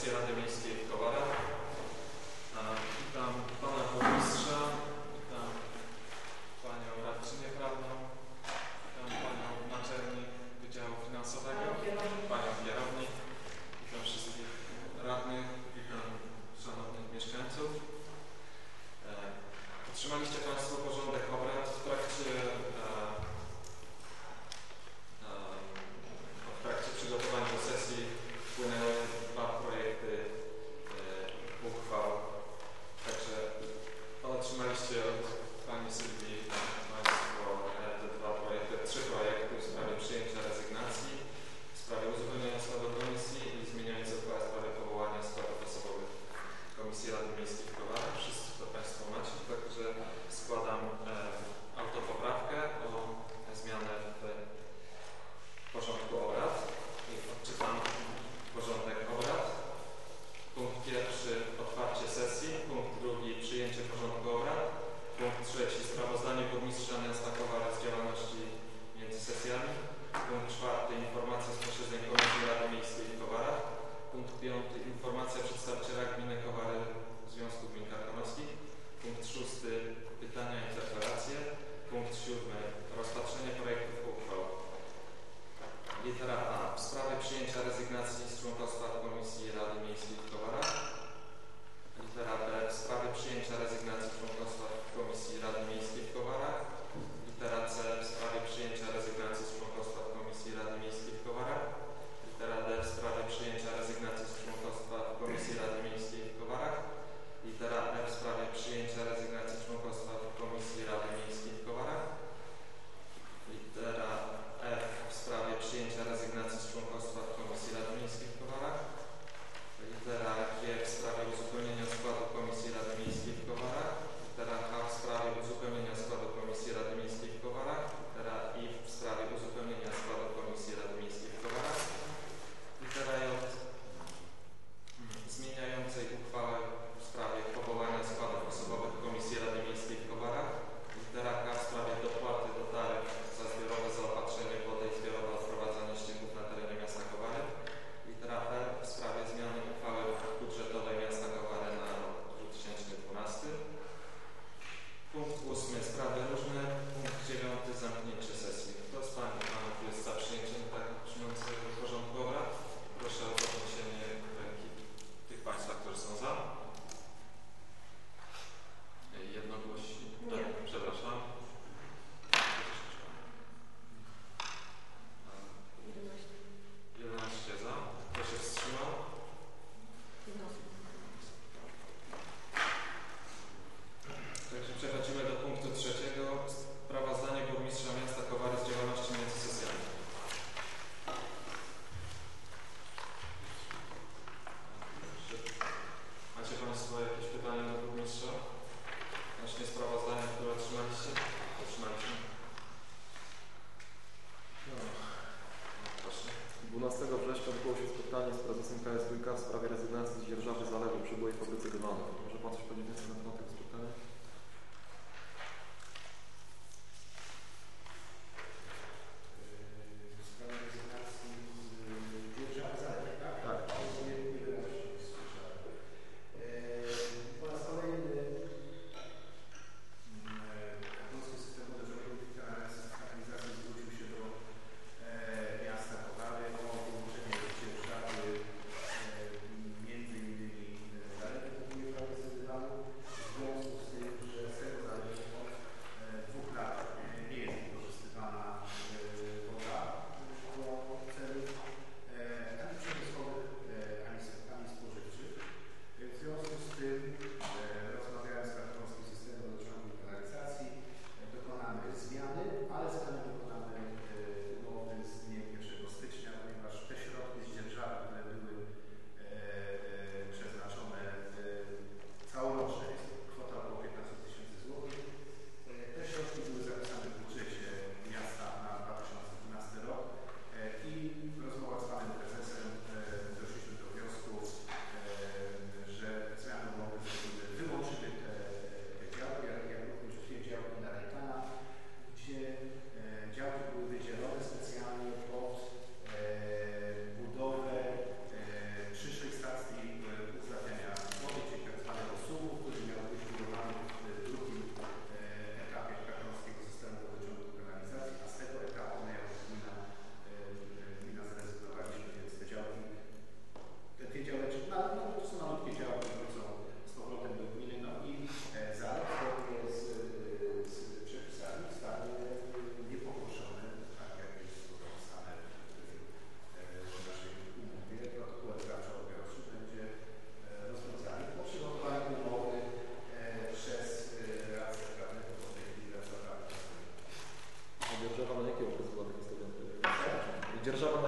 sesję Rady Miejskiej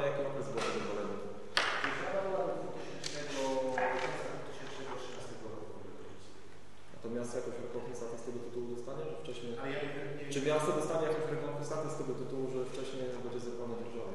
na jaki okres było to wyborem? Natomiast jakąś rekompensatę z tego tytułu dostanie, że wcześniej... Ja nie, nie, nie, czy miasto dostanie jakąś rekompensatę z tego tytułu, że wcześniej będzie zerwana dzierżawa?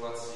what's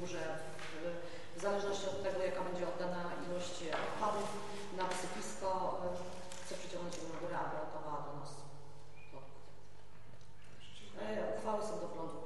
skórze, w zależności od tego, jaka będzie oddana ilość e, odpadów na wysypisko, chce przyciągnąć do górę, aby oddawała do nas. Uchwały są do prądu.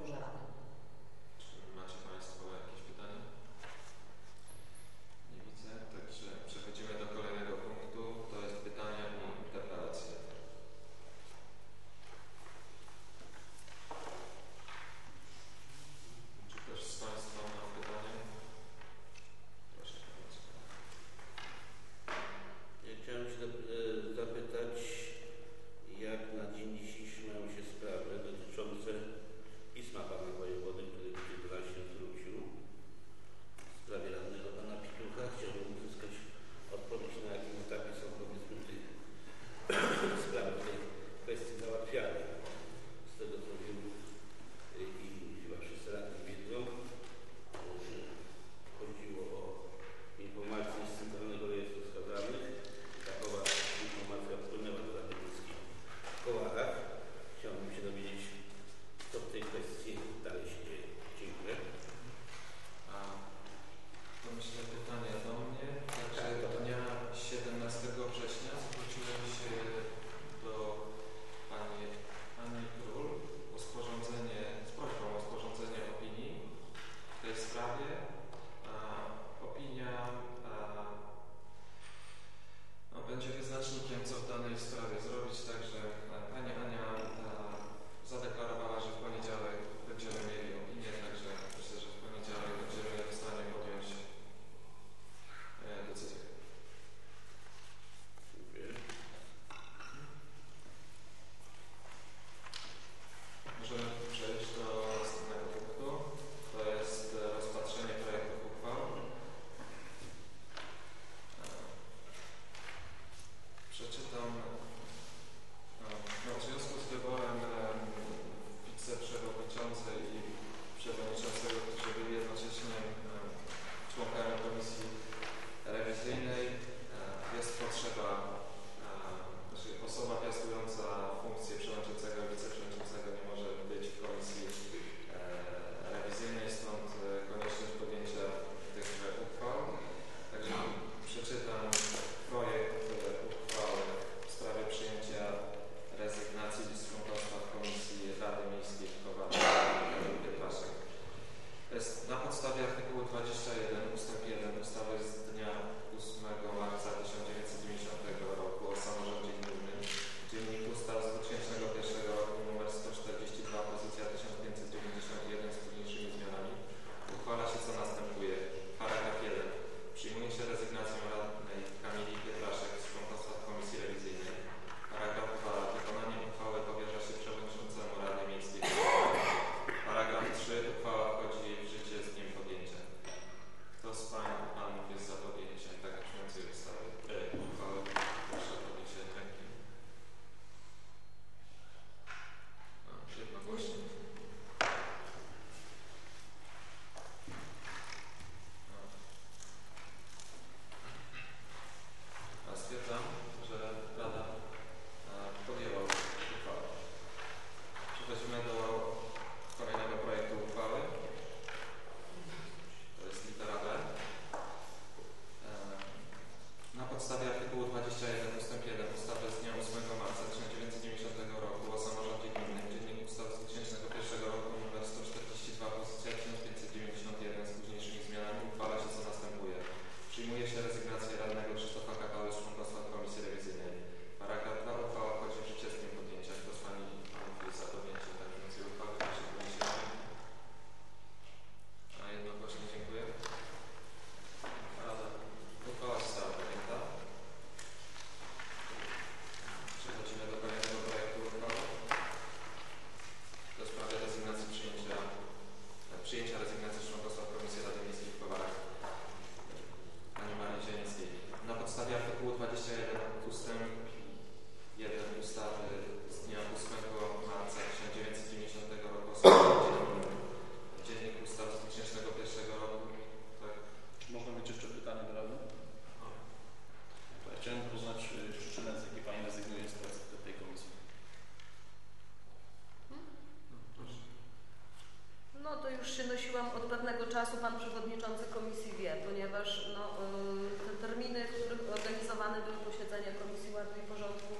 Pan Przewodniczący Komisji wie, ponieważ no, y, te terminy, w których organizowane były posiedzenia Komisji Ładu i Porządku,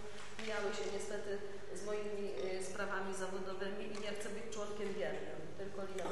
mijały się niestety z moimi y, sprawami zawodowymi i nie chcę być członkiem biernym, tylko ja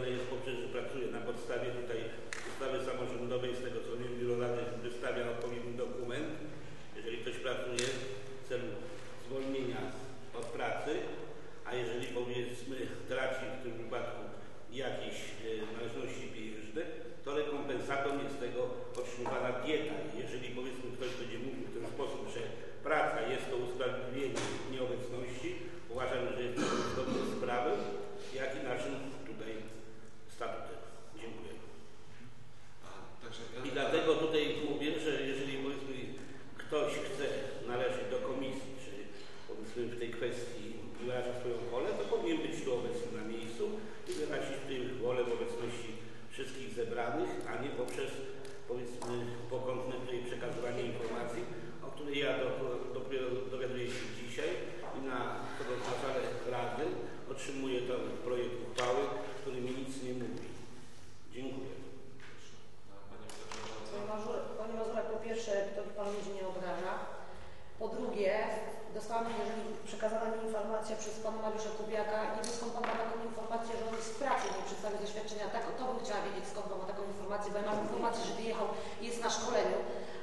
robione jest poprzez, że pracuje na podstawie tutaj ustawy samorządowej, z tego co wiem, biuro rady wystawia odpowiedni dokument, jeżeli ktoś pracuje w celu zwolnienia od pracy, a jeżeli powiedzmy traci w tym wypadku jakieś e, należności pieniężne, to rekompensatą jest tego otrzymywana dieta. Jeżeli powiedzmy ktoś będzie mówił w ten sposób, że praca jest to usprawiedliwienie nieobecności, uważam, że jest to zgodne z prawem, jak i naszym kwestii wyraża swoją wolę, to powinien być tu obecny na miejscu i wyrazić tutaj wolę w obecności wszystkich zebranych, a nie poprzez powiedzmy pokątne tutaj przekazywanie informacji, o której ja dopiero dowiaduję się dzisiaj i na, na salę Rady otrzymuję ten projekt uchwały, który mi nic nie mówi. Dziękuję. Panie Mazurek, po pierwsze, to Pan ludzi nie obraża. Po drugie, dostałam, jeżeli przekazana mi informacja przez pana Mariusza Kubiaka, nie wiem skąd pan ma taką informację, że on jest w pracy, nie przedstawił doświadczenia, tak, to bym chciała wiedzieć skąd pan ma taką informację, bo ja mam informację, że wyjechał, jest na szkoleniu,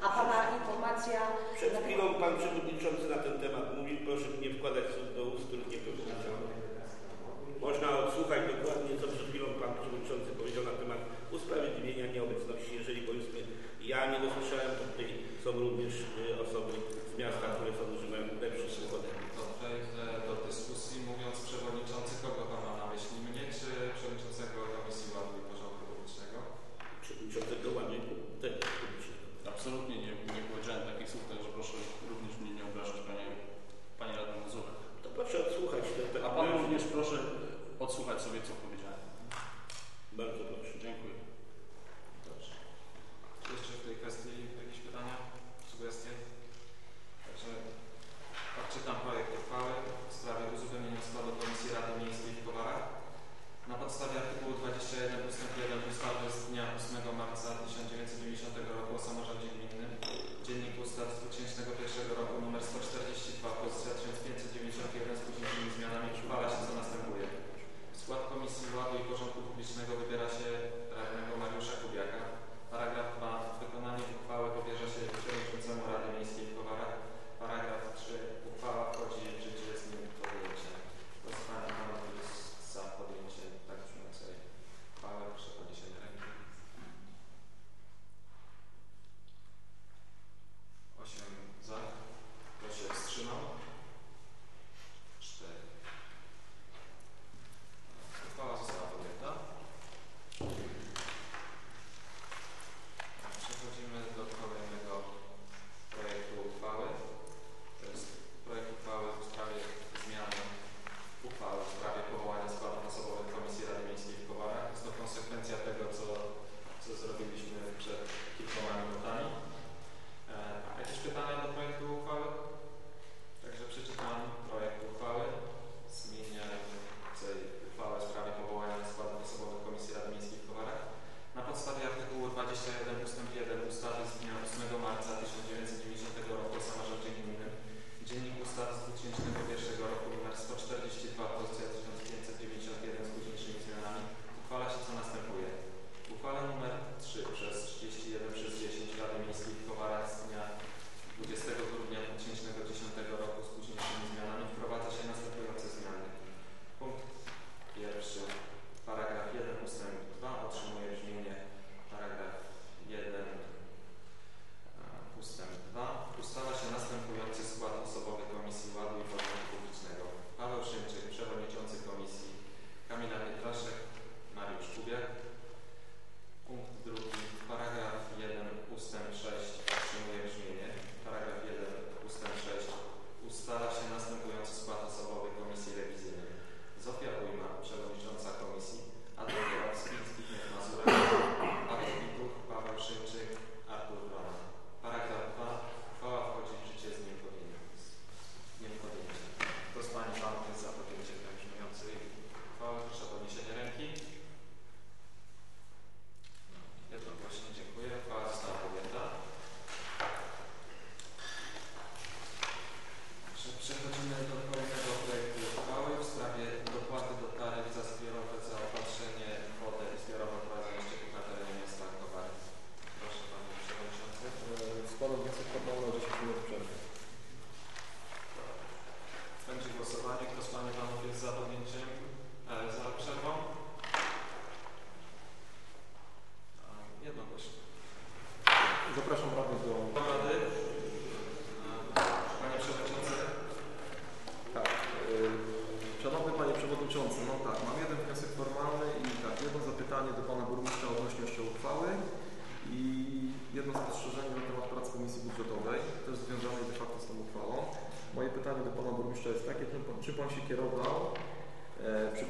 a pana informacja... Przed chwilą pan przewodniczący na ten temat mówił, proszę nie wkładać słów do ust, których nie powiedział. Można odsłuchać dokładnie, co przed chwilą pan przewodniczący powiedział na temat usprawiedliwienia nieobecności, jeżeli powiedzmy ja nie dosłyszałem, to tutaj są również y, osoby z miasta, które są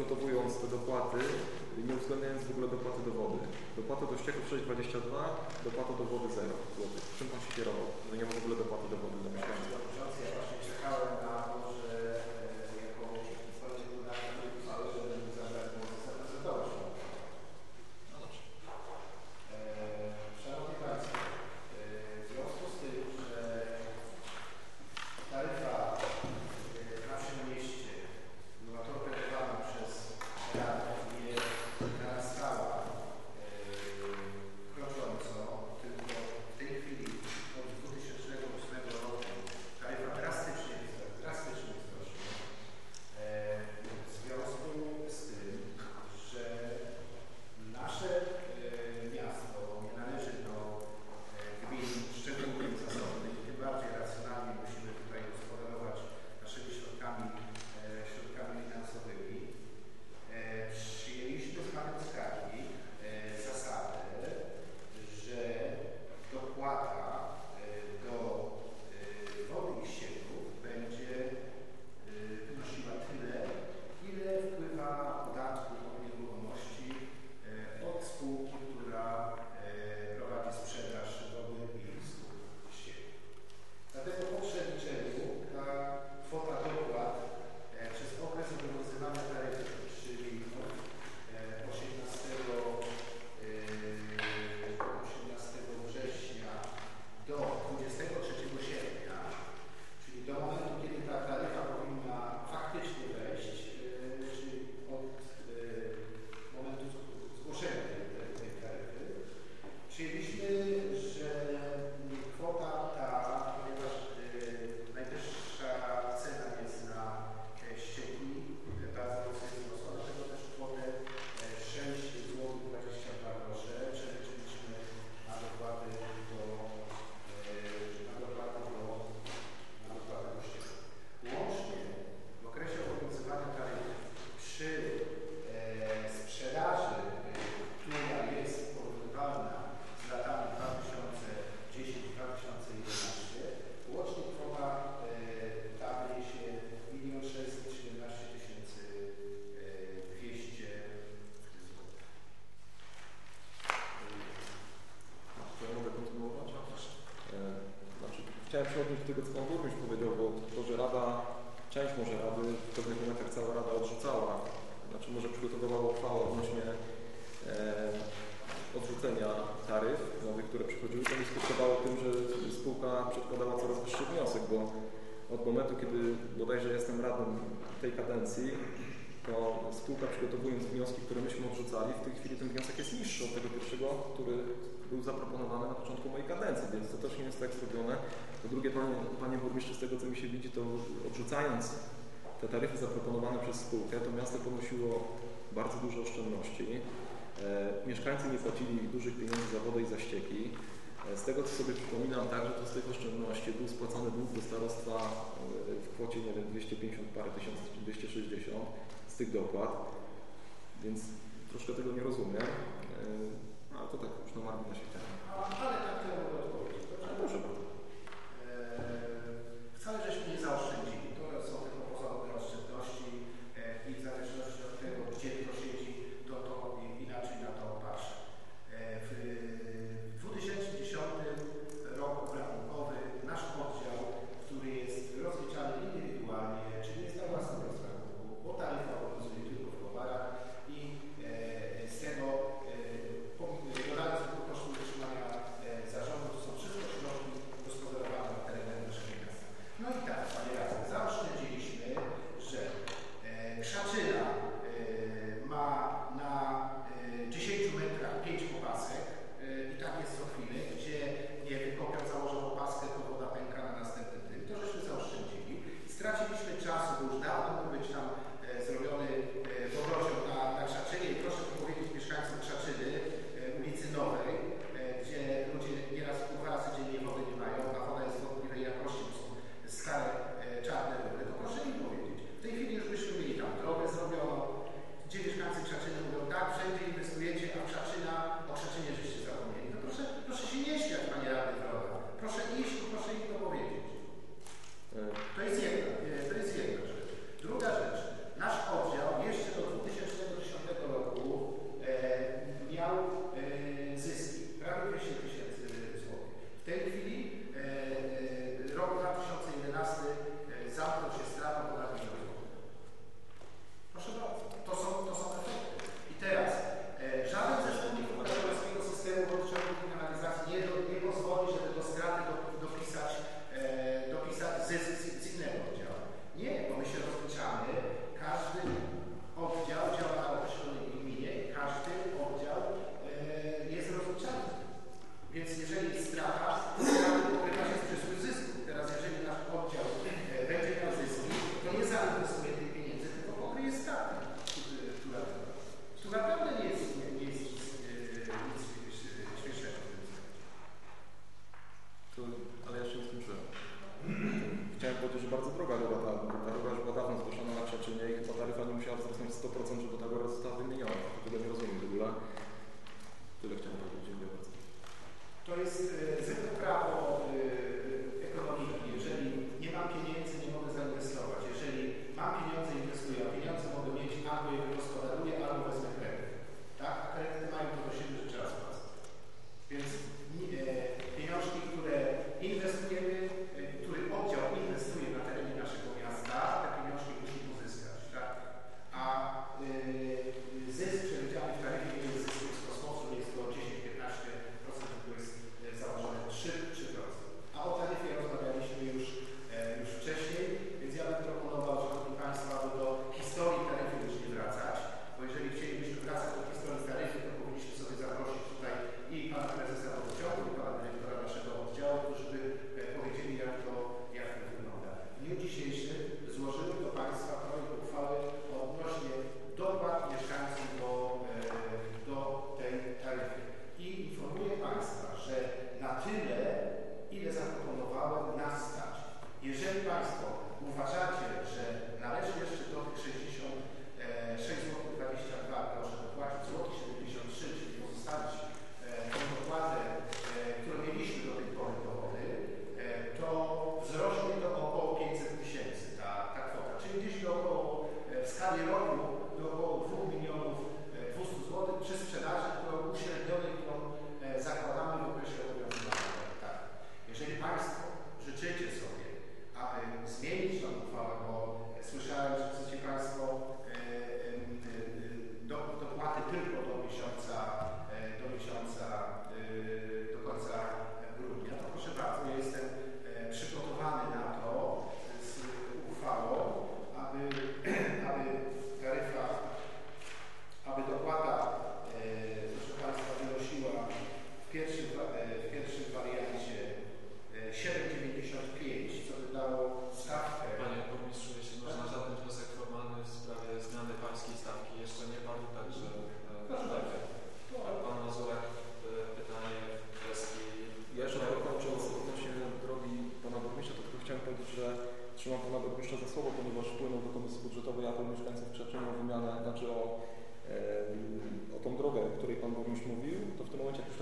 odnotowując te dopłaty, nie uwzględniając w ogóle dopłaty do wody. Dopłata do ścieków 6,22, dopłata do wody 0 zł. Czym Pan się kierował? Że nie ma w ogóle dopłaty do wody do mieszkańców. Ja właśnie czekałem na tym, że spółka przedkładała coraz wyższy wniosek, bo od momentu, kiedy bodajże jestem radnym tej kadencji, to spółka przygotowując wnioski, które myśmy odrzucali, w tej chwili ten wniosek jest niższy od tego pierwszego, który był zaproponowany na początku mojej kadencji, więc to też nie jest tak zrobione. Po drugie, panie, panie burmistrzu, z tego co mi się widzi, to odrzucając te taryfy zaproponowane przez spółkę, to miasto ponosiło bardzo duże oszczędności. E, mieszkańcy nie płacili dużych pieniędzy za wodę i za ścieki. Z tego co sobie przypominam, także to z tych oszczędności był spłacany dług do starostwa e, w kwocie, nie wiem, 250 parę tysięcy, czy 260 z tych dopłat, więc troszkę tego nie rozumiem, e, no, ale to tak już na marginesie. Ale tak proszę bardzo.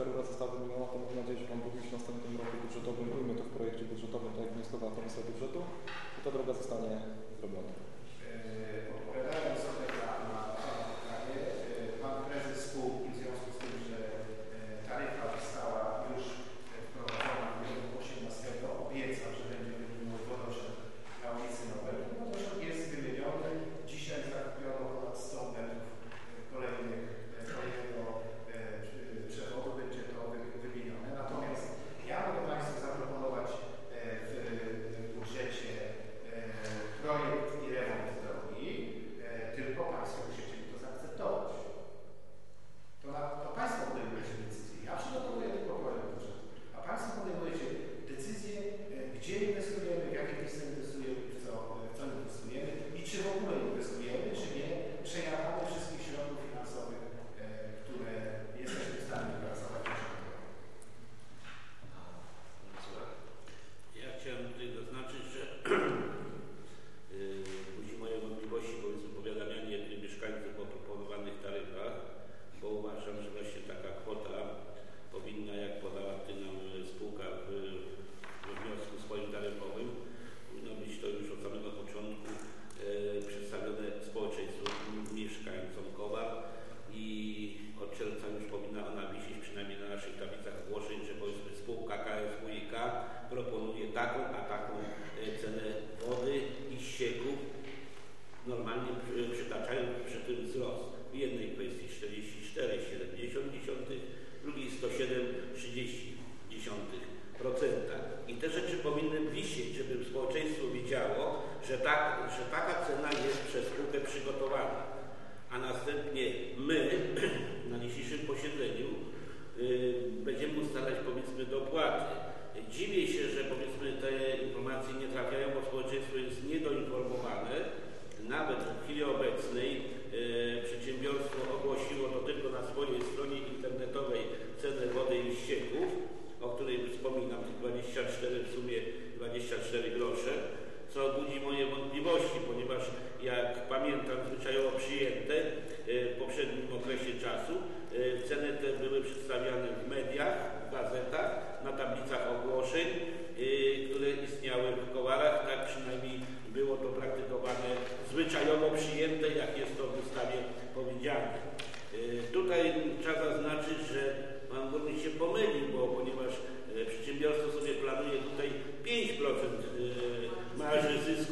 która została wymieniona, to mam nadzieję, że Pan Bóg już w następnym roku budżetowym ujmie to w projekcie budżetowym, tak jak wnioskowała Komisja Budżetu, i ta droga zostanie zrobiona.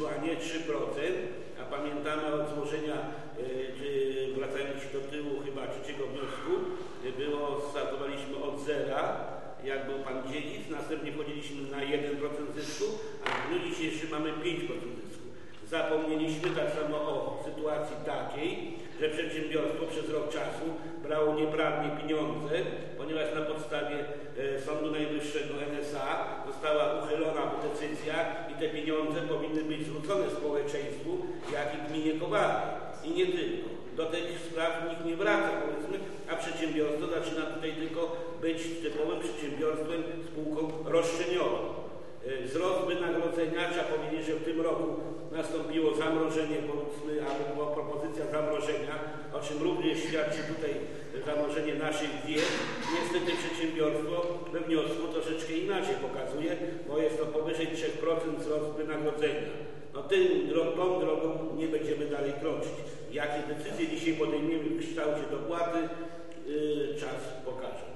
a nie 3%, a pamiętamy od złożenia, e, czy wracając do tyłu chyba trzeciego wniosku, e, było, startowaliśmy od zera, jak był Pan Dziedzic, następnie wchodziliśmy na 1% zysku, a w dniu dzisiejszym mamy 5% zysku. Zapomnieliśmy tak samo o sytuacji takiej, że przedsiębiorstwo przez rok czasu brało nieprawnie pieniądze, ponieważ na podstawie e, Sądu Najwyższego NSA została uchylona decyzja i te pieniądze powinny być zwrócone społeczeństwu, jak i gminie Kowalnej. I nie tylko. Do tych spraw nikt nie wraca, powiedzmy, a przedsiębiorstwo zaczyna tutaj tylko być typowym przedsiębiorstwem spółką roszczeniową. E, wzrost wynagrodzenia, trzeba powiedzieć, że w tym roku nastąpiło zamrożenie, albo była propozycja zamrożenia, o czym również świadczy tutaj zamrożenie naszych diet. Niestety przedsiębiorstwo we wniosku troszeczkę inaczej pokazuje, bo jest to powyżej 3% wzrost wynagrodzenia. No tym, tą drogą nie będziemy dalej kroczyć. Jakie decyzje dzisiaj podejmiemy w kształcie dopłaty, yy, czas pokaże.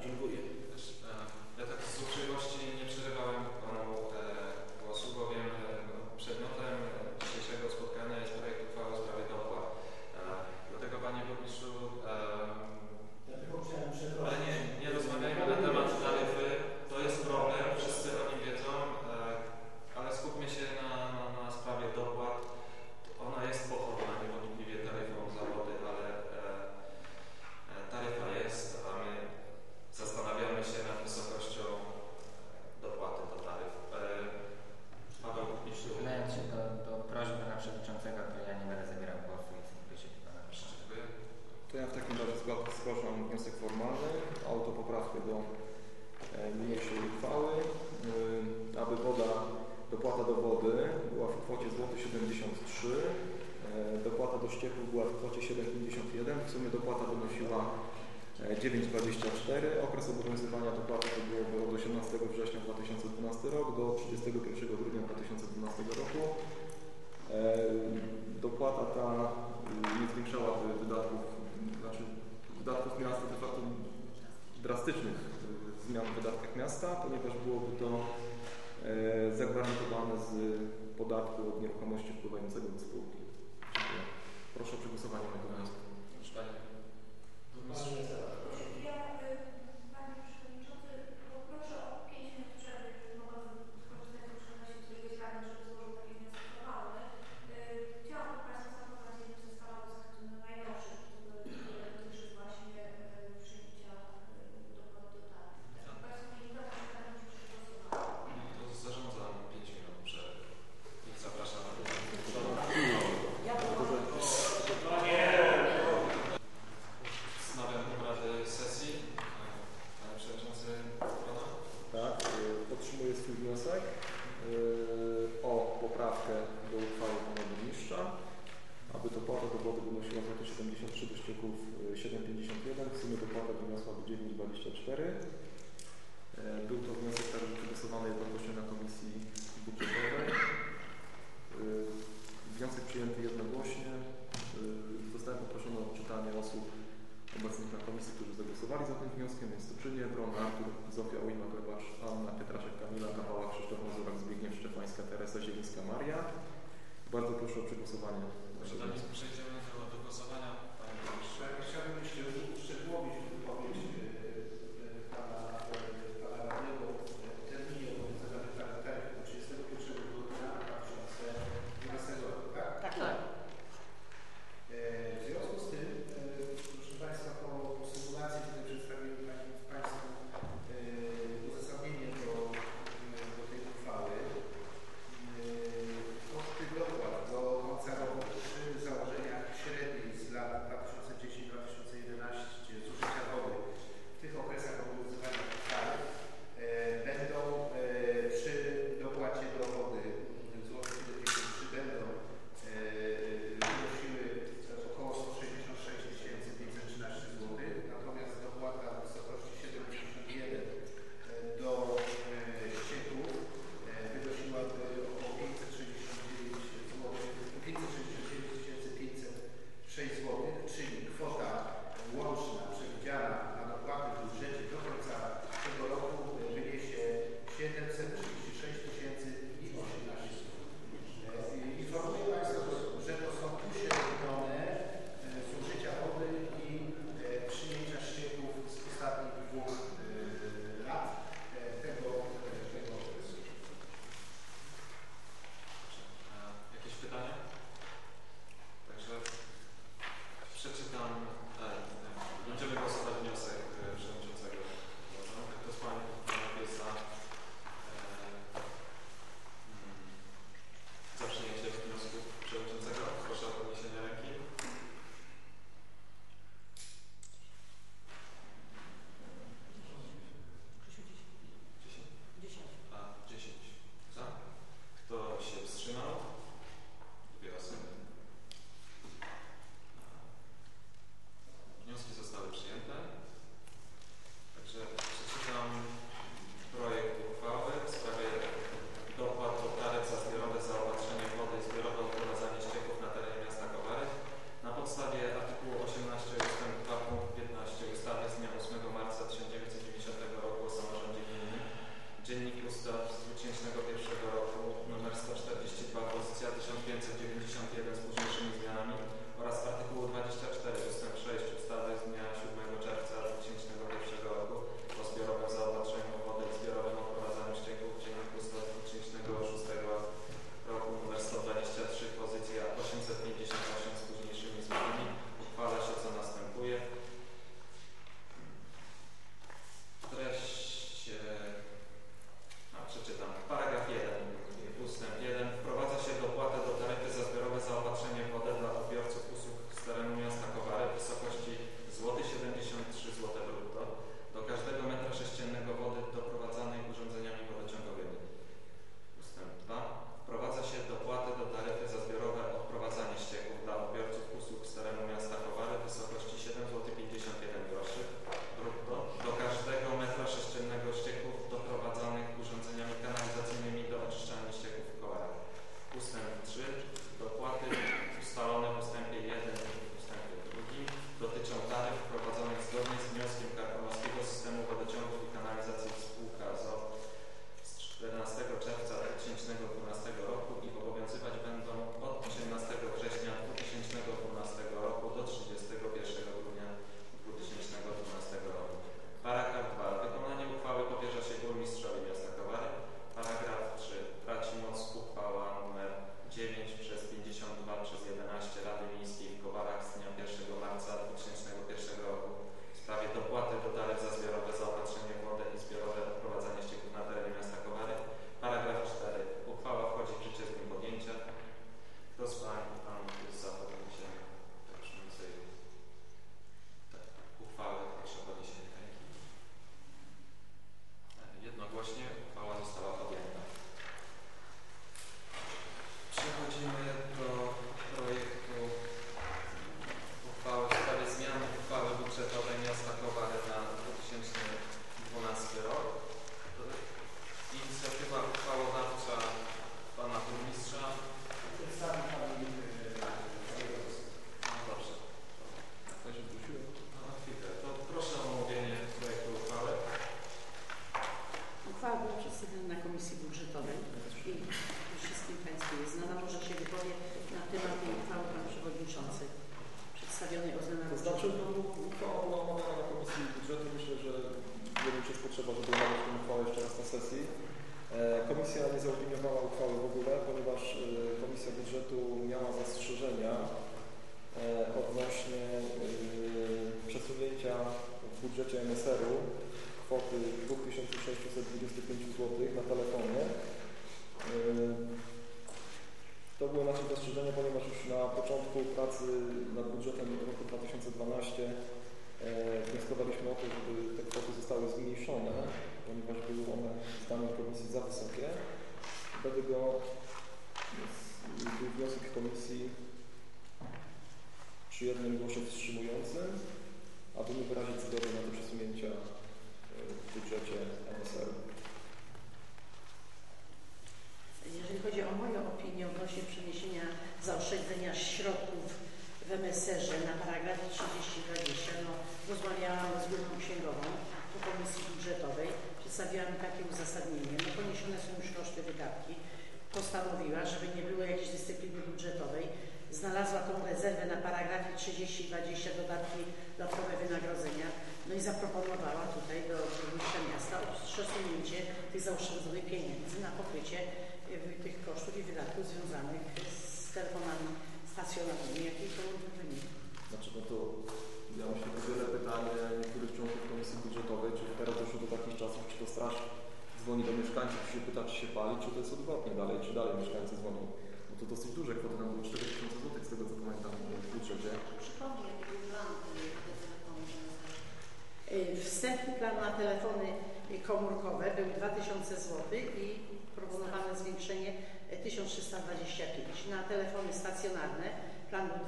W sumie dopłata wynosiła e, 9,24. Okres obowiązywania dopłaty to byłoby od 18 września 2012 rok do 31 grudnia 2012 roku. E, dopłata ta mm, nie zwiększała wydatków, znaczy wydatków miasta, de facto drastycznych e, zmian w wydatkach miasta, ponieważ byłoby to zagwarantowane z podatku od nieruchomości wpływającego do spółki. Proszę o przegłosowanie mojego wniosku. Congratulations.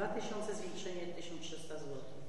2000, zwiększenie 1300 zł.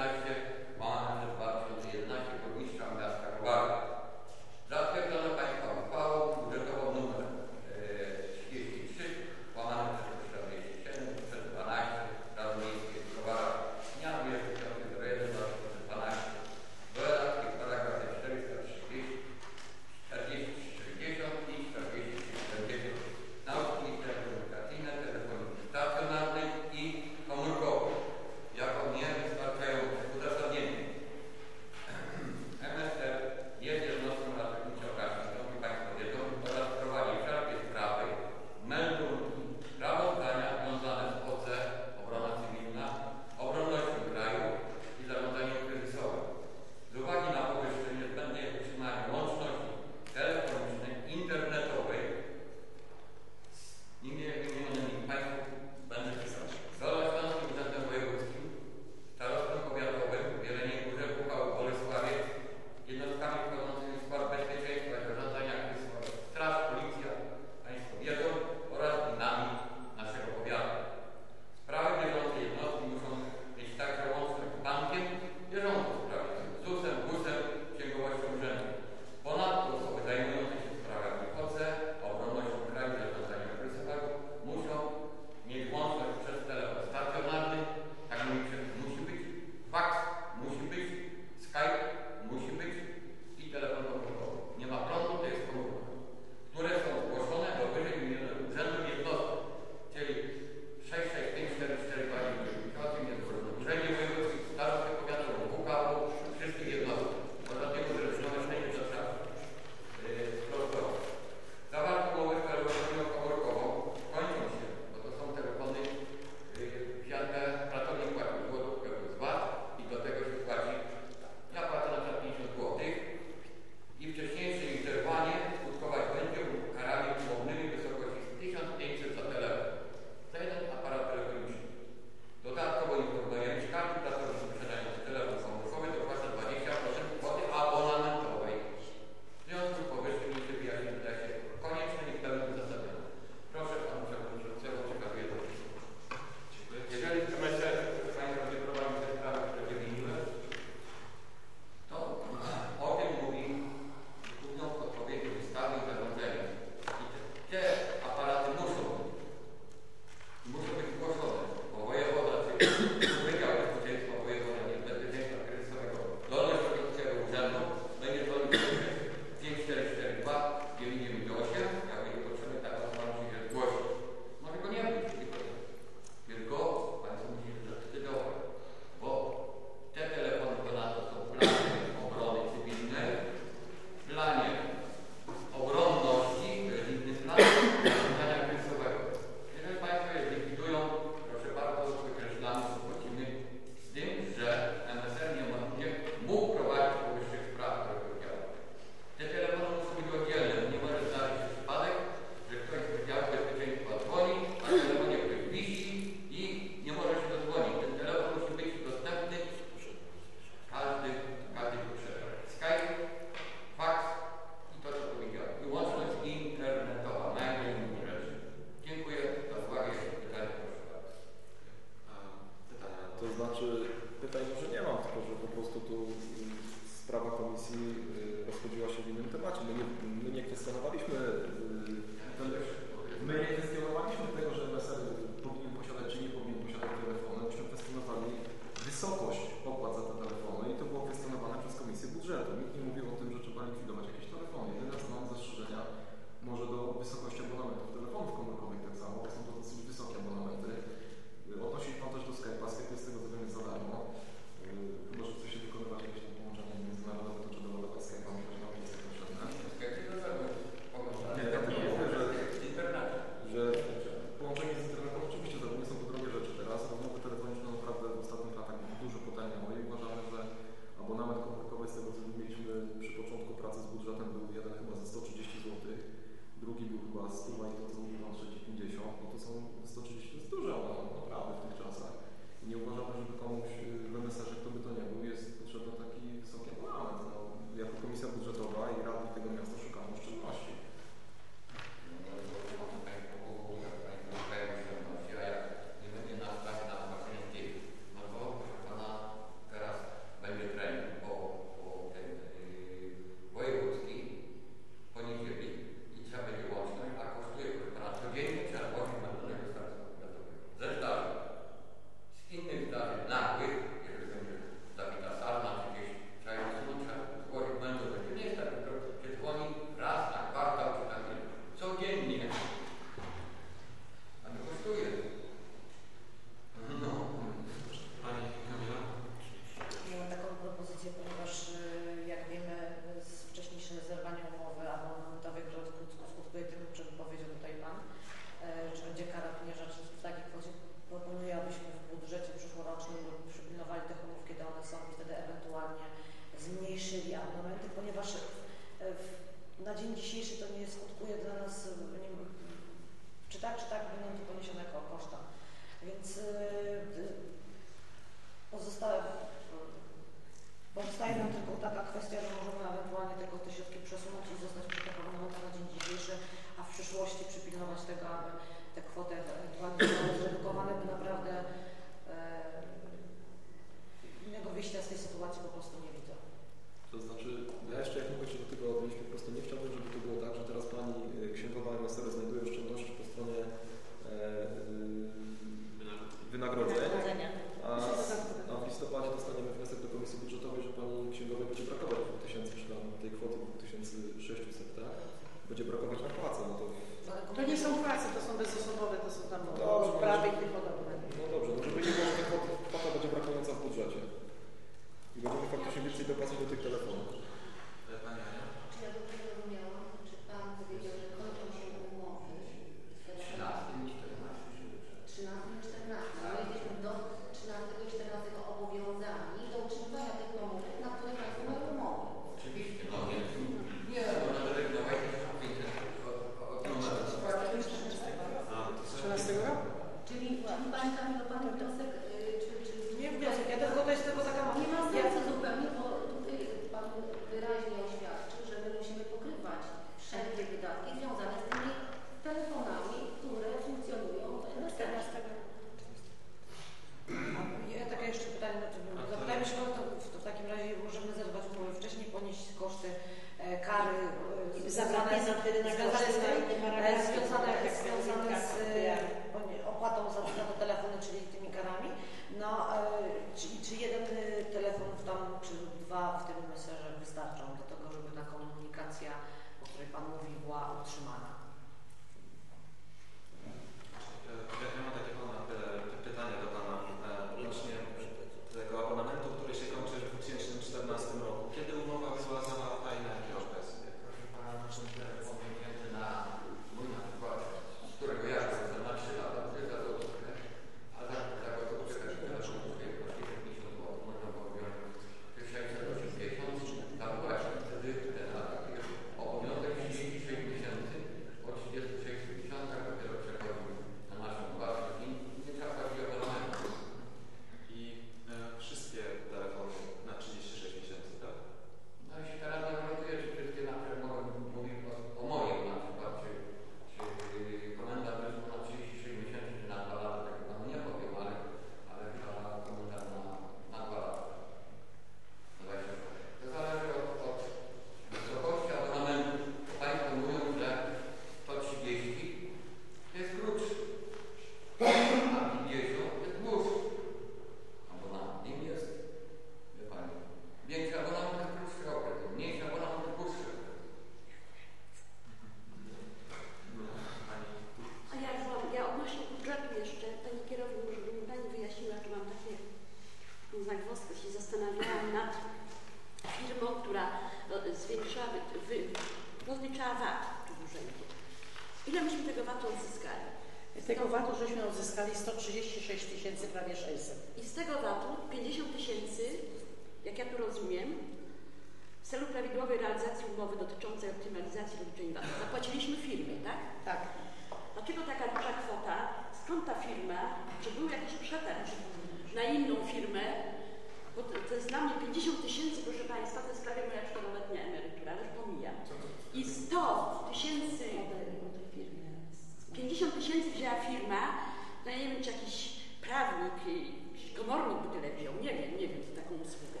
by tyle wziął. Nie wiem, nie wiem, za taką usługę.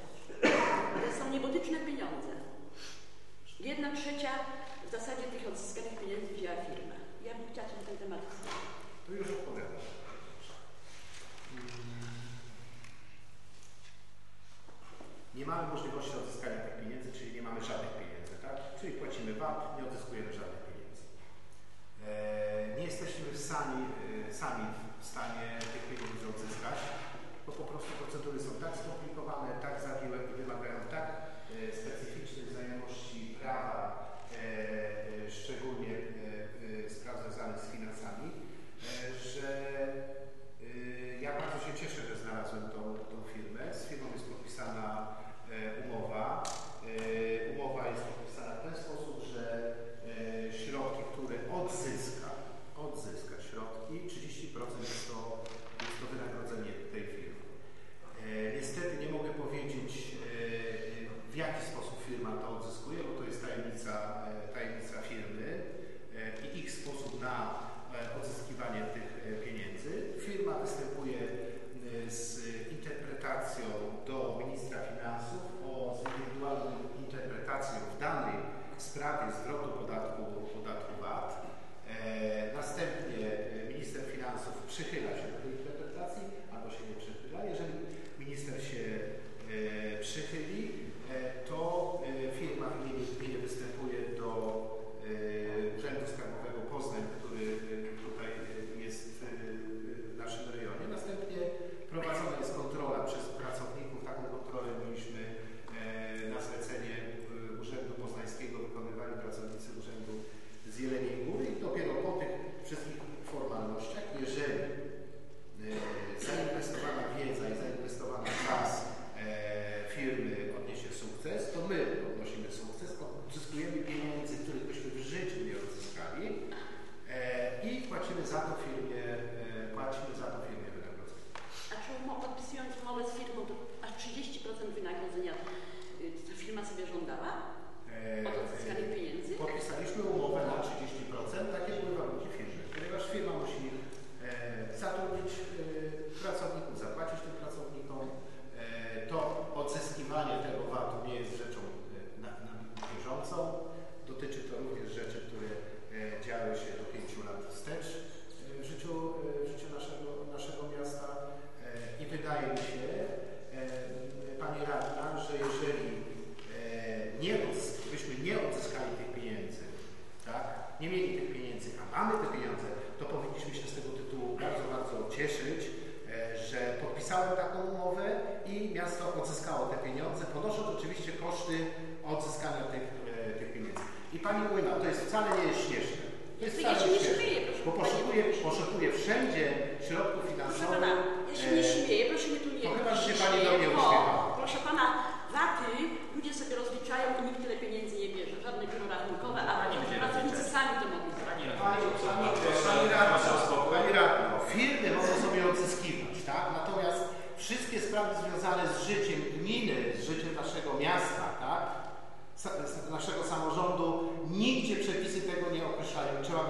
To są niebotyczne pieniądze. Jedna trzecia w zasadzie tych odzyskanych pieniędzy wzięła firma. Ja bym chciała się na ten temat... To już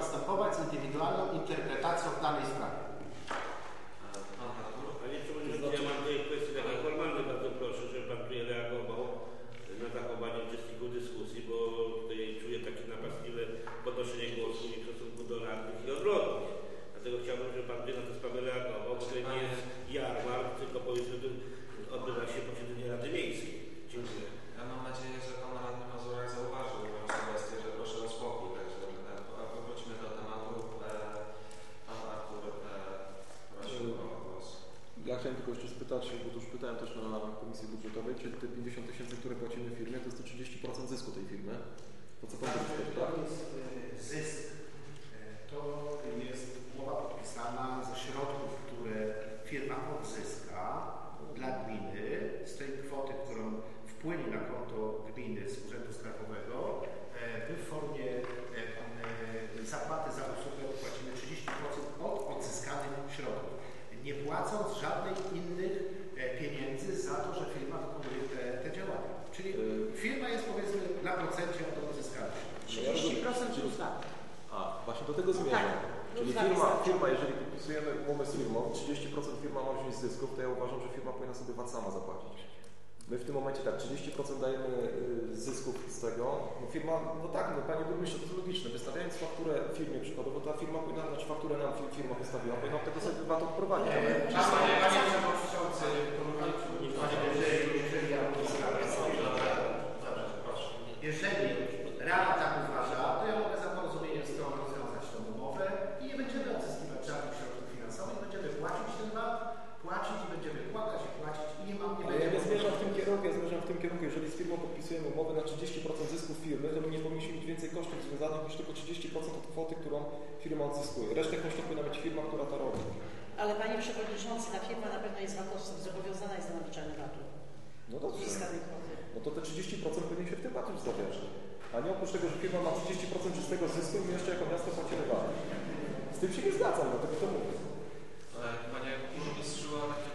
występować z indywidualną interpretacją w danej sprawie. Panie Przewodniczący, ja mam tutaj kwestię taką formalną, bardzo proszę, żeby Pan tutaj reagował na zachowanie uczestników dyskusji, bo tutaj czuję takie napastliwe podnoszenie głosu w stosunku do radnych i odwrotnie. Dlatego chciałbym, żeby Pan tutaj na tę sprawę reagował, bo to nie jest jarmark, tylko powiedzmy że odbywa się posiedzenie Rady Miejskiej. Dziękuję. Ja mam nadzieję, czyta bo już pytałem też na komisji budżetowej, czy te 50 tysięcy, które płacimy firmie, to jest to 30% zysku tej firmy. To co pan tak, to jest e, zysk. E, to jest umowa podpisana ze środków, które firma odzyska dla gminy, z tej kwoty, którą wpłynie na konto gminy z Urzędu Skarbowego, Czyli firma, firma, jeżeli podpisujemy umowę z firmą, 30% firma ma wziąć zysków, to ja uważam, że firma powinna sobie VAT sama zapłacić. My w tym momencie tak, 30% dajemy zysków z tego. No firma, no tak, no panie burmistrzu, to jest logiczne. Wystawiając fakturę firmie przykładowo, ta firma powinna, znaczy fakturę nam firma wystawiła, powinna od tego sobie VAT odprowadzić. Ale... Panie, panie przewodniczący, jeżeli rata No dobrze. No to te 30% powinien się w tym patrzeć zawierzyć. A nie oprócz tego, że firma ma 30% czystego zysku i jeszcze jako miasto płaci rybami. Z tym się nie zgadzam, no dlatego to mówię. Takie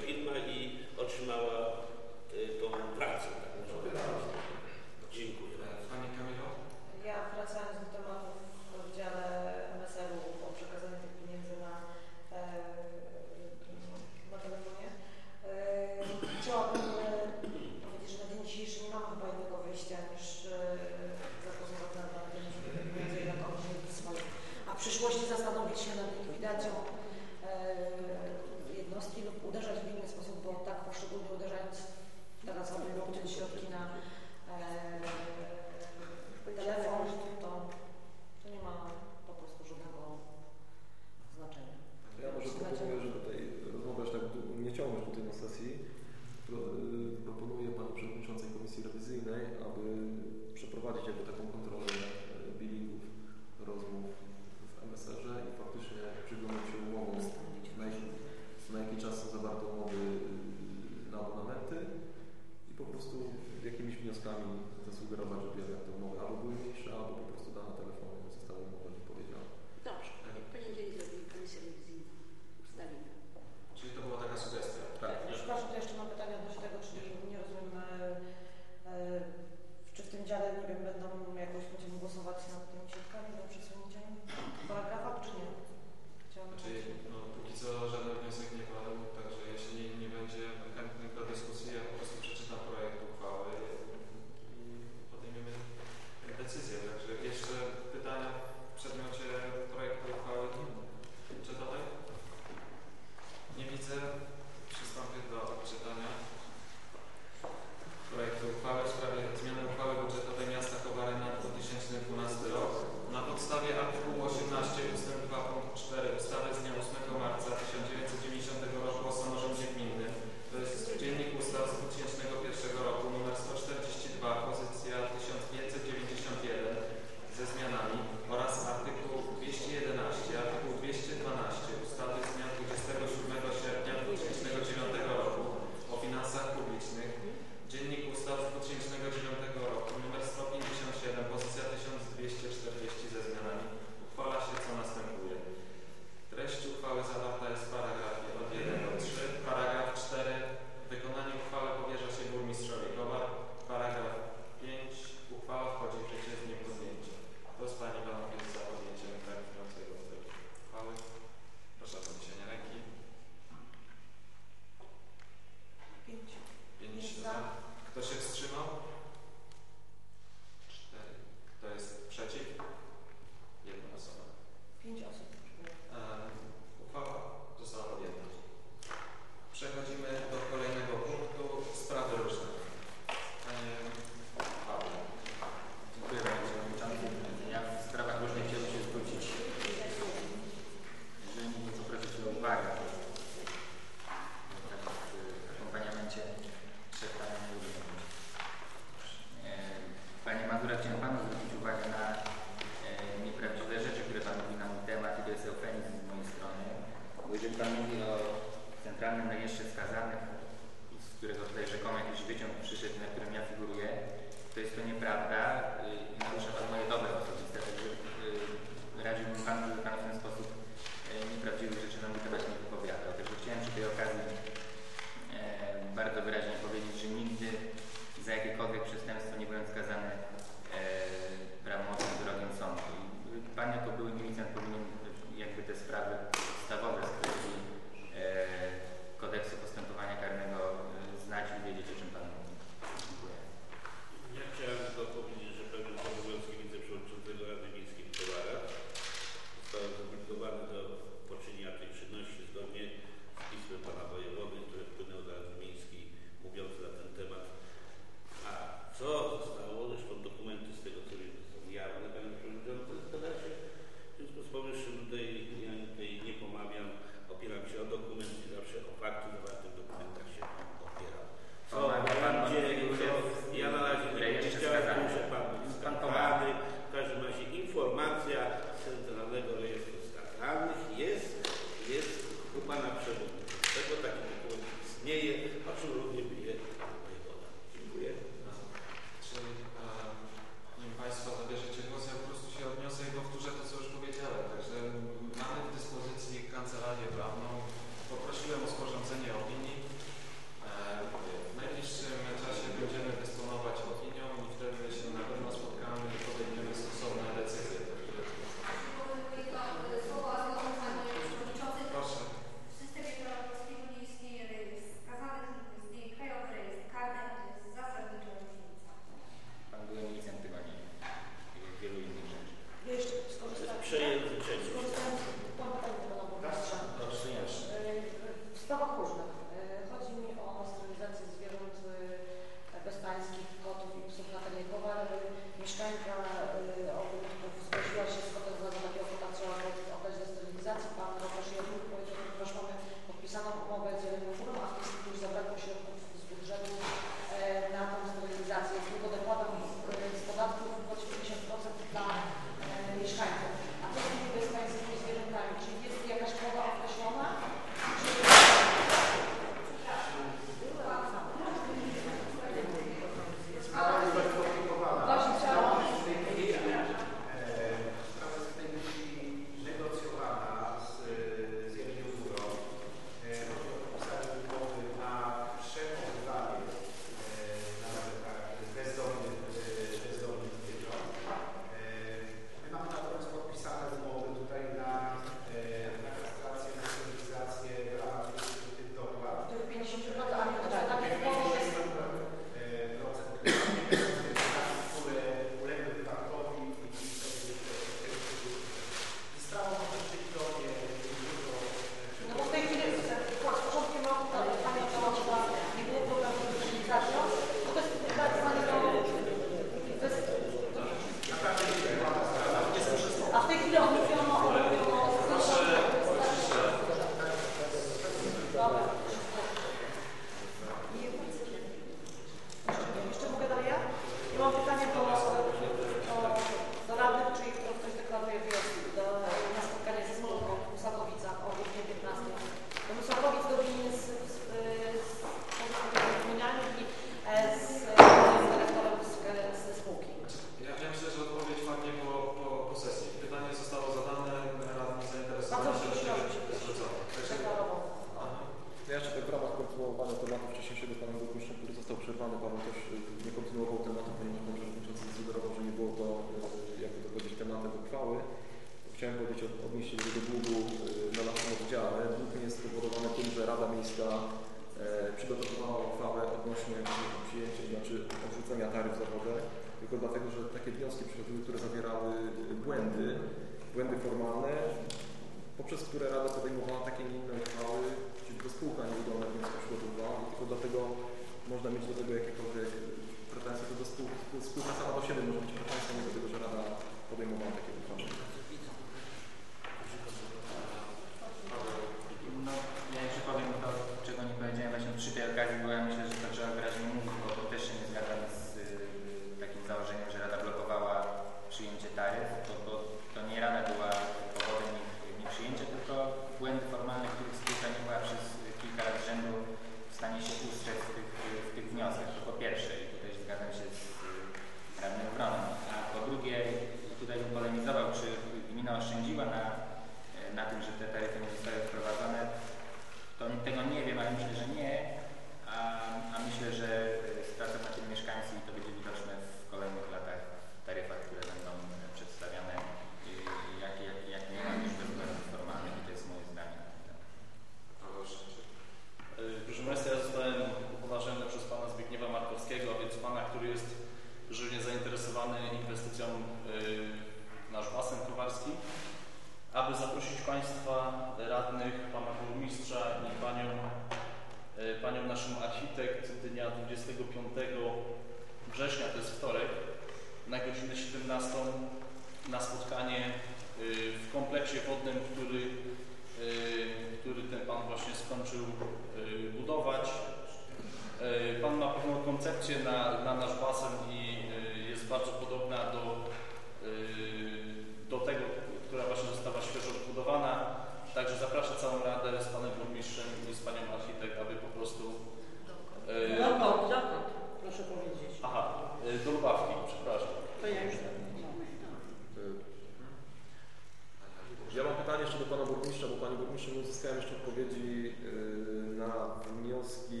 uzyskałem jeszcze odpowiedzi y, na wnioski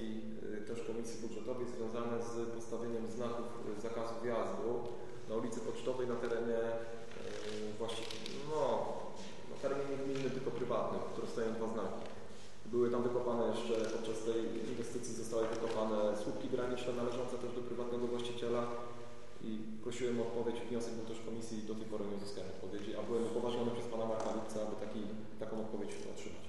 y, też Komisji Budżetowej związane z postawieniem znaków y, zakazu wjazdu na ulicy Pocztowej na terenie właśnie, no, na terenie gminy, tylko prywatnym, w którym stoją dwa znaki. Były tam wykopane jeszcze, podczas tej inwestycji zostały wykopane słupki graniczne należące też do prywatnego właściciela i prosiłem o odpowiedź, wniosek był też komisji i do tej pory nie uzyskałem odpowiedzi, a byłem upoważniony przez pana Marka Lipca, aby taki, taką odpowiedź otrzymać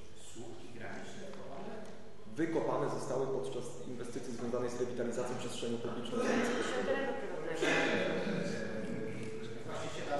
wykopane zostały podczas inwestycji związanej z rewitalizacją przestrzeni publicznej. Właściciela